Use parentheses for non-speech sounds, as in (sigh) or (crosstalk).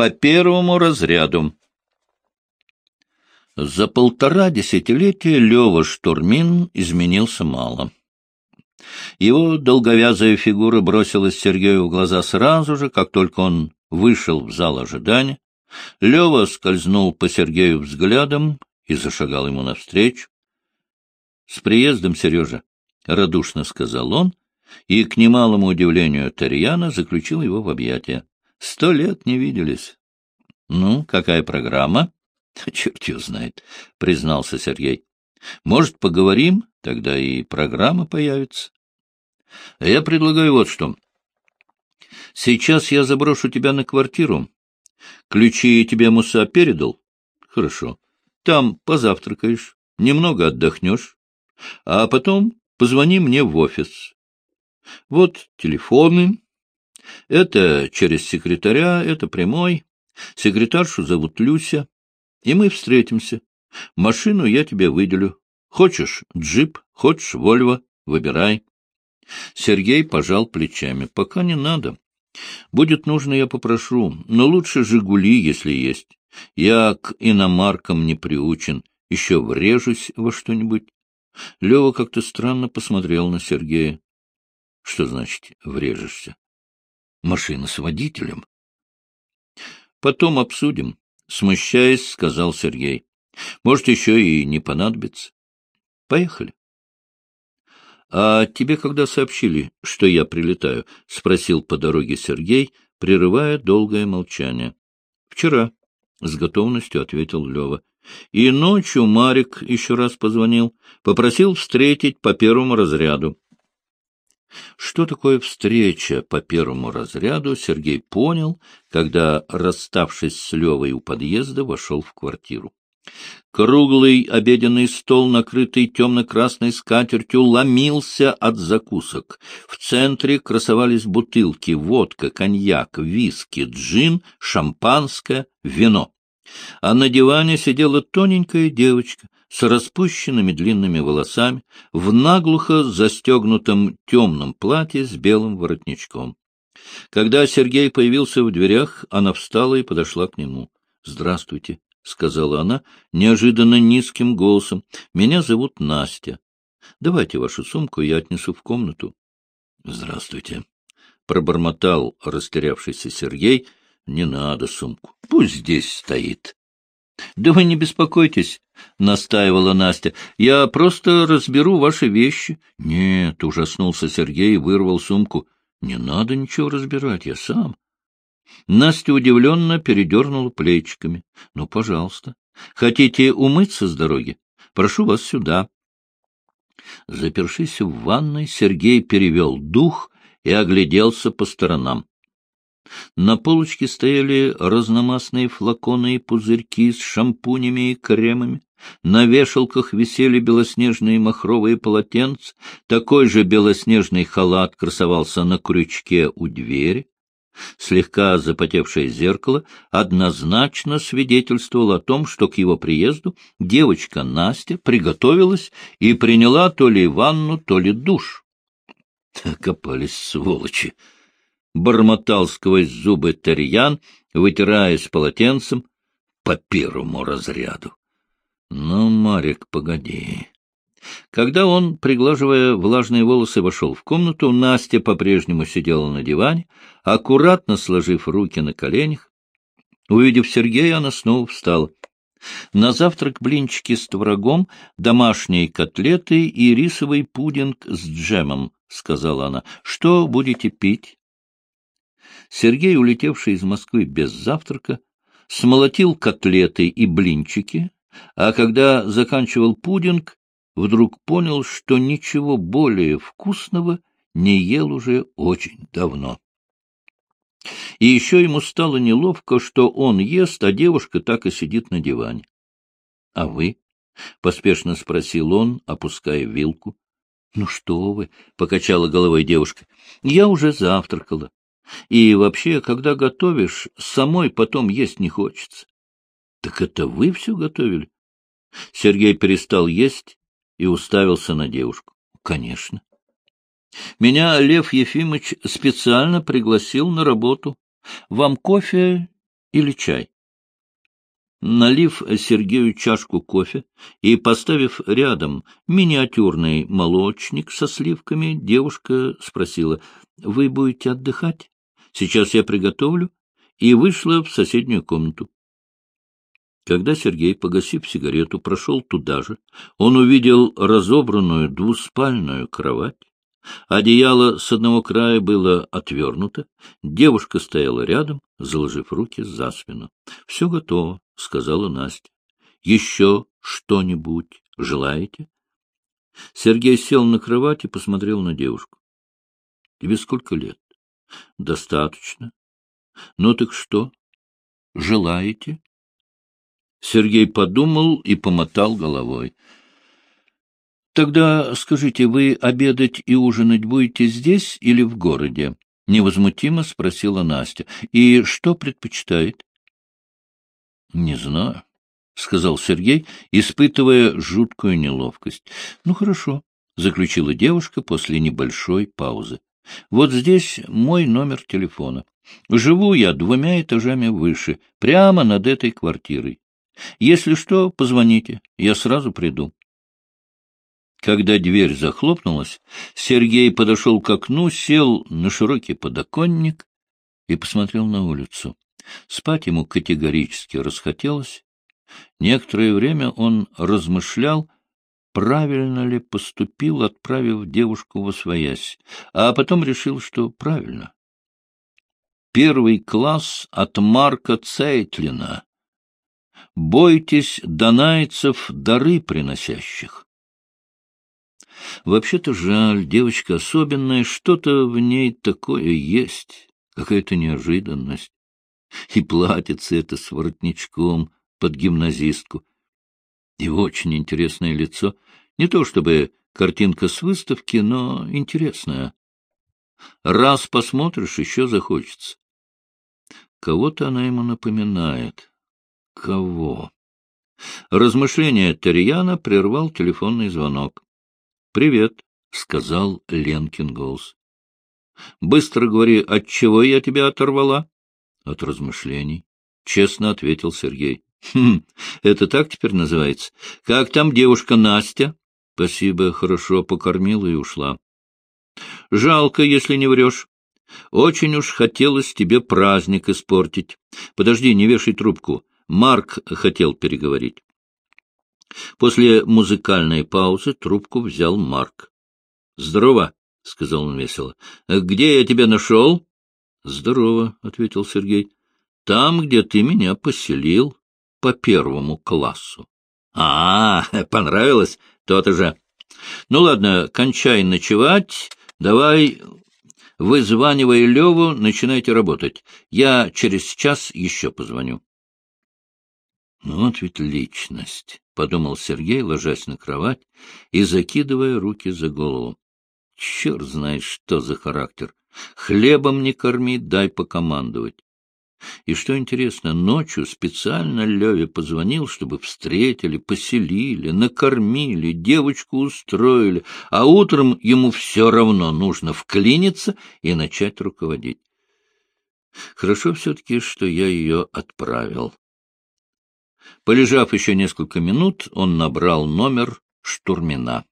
по первому разряду. За полтора десятилетия Лева Штурмин изменился мало. Его долговязая фигура бросилась Сергею в глаза сразу же, как только он вышел в зал ожидания. Лева скользнул по Сергею взглядом и зашагал ему навстречу. — С приездом, Сережа! — радушно сказал он, и, к немалому удивлению Тарьяна, заключил его в объятия. — Сто лет не виделись. — Ну, какая программа? (laughs) — Черт ее знает, — признался Сергей. — Может, поговорим? Тогда и программа появится. — Я предлагаю вот что. Сейчас я заброшу тебя на квартиру. Ключи тебе Муса передал? Хорошо. Там позавтракаешь, немного отдохнешь, а потом позвони мне в офис. Вот телефоны. Это через секретаря, это прямой. Секретаршу зовут Люся. И мы встретимся. Машину я тебе выделю. Хочешь джип, хочешь Вольво, выбирай. Сергей пожал плечами. Пока не надо. Будет нужно, я попрошу, но лучше «Жигули», если есть. Я к иномаркам не приучен, еще врежусь во что-нибудь. Лева как-то странно посмотрел на Сергея. — Что значит «врежешься»? — Машина с водителем. — Потом обсудим, — смущаясь, сказал Сергей. — Может, еще и не понадобится. Поехали. — А тебе когда сообщили, что я прилетаю? — спросил по дороге Сергей, прерывая долгое молчание. — Вчера, — с готовностью ответил Лева. И ночью Марик еще раз позвонил, попросил встретить по первому разряду. Что такое встреча по первому разряду, Сергей понял, когда, расставшись с Левой у подъезда, вошел в квартиру. Круглый обеденный стол, накрытый темно-красной скатертью, ломился от закусок. В центре красовались бутылки, водка, коньяк, виски, джин, шампанское, вино. А на диване сидела тоненькая девочка с распущенными длинными волосами, в наглухо застегнутом темном платье с белым воротничком. Когда Сергей появился в дверях, она встала и подошла к нему. — Здравствуйте, — сказала она неожиданно низким голосом. — Меня зовут Настя. Давайте вашу сумку, я отнесу в комнату. — Здравствуйте, — пробормотал растерявшийся Сергей. — Не надо сумку, пусть здесь стоит. — Да вы не беспокойтесь, — настаивала Настя. — Я просто разберу ваши вещи. — Нет, — ужаснулся Сергей и вырвал сумку. — Не надо ничего разбирать, я сам. Настя удивленно передернула плечиками. — Ну, пожалуйста. Хотите умыться с дороги? Прошу вас сюда. Запершись в ванной, Сергей перевел дух и огляделся по сторонам. На полочке стояли разномастные флаконы и пузырьки с шампунями и кремами. На вешалках висели белоснежные махровые полотенца. Такой же белоснежный халат красовался на крючке у двери. Слегка запотевшее зеркало однозначно свидетельствовало о том, что к его приезду девочка Настя приготовилась и приняла то ли ванну, то ли душ. Копались сволочи! — бормотал сквозь зубы Тарьян, вытираясь полотенцем по первому разряду. — Ну, Марик, погоди. Когда он, приглаживая влажные волосы, вошел в комнату, Настя по-прежнему сидела на диване, аккуратно сложив руки на коленях. Увидев Сергея, она снова встала. На завтрак блинчики с творогом, домашние котлеты и рисовый пудинг с джемом, — сказала она. — Что будете пить? Сергей, улетевший из Москвы без завтрака, смолотил котлеты и блинчики, а когда заканчивал пудинг, вдруг понял, что ничего более вкусного не ел уже очень давно. И еще ему стало неловко, что он ест, а девушка так и сидит на диване. — А вы? — поспешно спросил он, опуская вилку. — Ну что вы, — покачала головой девушка, — я уже завтракала. И вообще, когда готовишь, самой потом есть не хочется. — Так это вы все готовили? Сергей перестал есть и уставился на девушку. — Конечно. Меня Лев Ефимович специально пригласил на работу. Вам кофе или чай? Налив Сергею чашку кофе и поставив рядом миниатюрный молочник со сливками, девушка спросила, «Вы будете отдыхать? Сейчас я приготовлю», и вышла в соседнюю комнату. Когда Сергей, погасив сигарету, прошел туда же, он увидел разобранную двуспальную кровать, Одеяло с одного края было отвернуто, девушка стояла рядом, заложив руки за спину. — Все готово, — сказала Настя. — Еще что-нибудь желаете? Сергей сел на кровать и посмотрел на девушку. — Тебе сколько лет? — Достаточно. — Ну так что? Желаете? Сергей подумал и помотал головой. — Тогда скажите, вы обедать и ужинать будете здесь или в городе? — невозмутимо спросила Настя. — И что предпочитает? — Не знаю, — сказал Сергей, испытывая жуткую неловкость. — Ну, хорошо, — заключила девушка после небольшой паузы. — Вот здесь мой номер телефона. Живу я двумя этажами выше, прямо над этой квартирой. Если что, позвоните, я сразу приду. Когда дверь захлопнулась, Сергей подошел к окну, сел на широкий подоконник и посмотрел на улицу. Спать ему категорически расхотелось. Некоторое время он размышлял, правильно ли поступил, отправив девушку в освоясь, а потом решил, что правильно. Первый класс от Марка Цейтлина. Бойтесь донайцев дары приносящих. Вообще-то жаль, девочка особенная, что-то в ней такое есть, какая-то неожиданность. И платится это с воротничком под гимназистку. И очень интересное лицо. Не то чтобы картинка с выставки, но интересная. Раз посмотришь, еще захочется. Кого-то она ему напоминает. Кого? Размышление Тарьяна прервал телефонный звонок. — Привет, — сказал Ленкин голос. — Быстро говори, от чего я тебя оторвала? — От размышлений, — честно ответил Сергей. — Хм, это так теперь называется. Как там девушка Настя? — Спасибо, хорошо покормила и ушла. — Жалко, если не врешь. Очень уж хотелось тебе праздник испортить. Подожди, не вешай трубку. Марк хотел переговорить. После музыкальной паузы трубку взял Марк. — Здорово, — сказал он весело. — Где я тебя нашел? — Здорово, — ответил Сергей. — Там, где ты меня поселил по первому классу. — А, (laughs) понравилось? То-то же. Ну ладно, кончай ночевать, давай вызванивай Леву, начинайте работать. Я через час еще позвоню. Ну вот ведь личность, — подумал Сергей, ложась на кровать и закидывая руки за голову. Черт знает, что за характер. Хлебом не корми, дай покомандовать. И что интересно, ночью специально Леве позвонил, чтобы встретили, поселили, накормили, девочку устроили, а утром ему все равно нужно вклиниться и начать руководить. Хорошо все-таки, что я ее отправил. Полежав еще несколько минут, он набрал номер штурмина.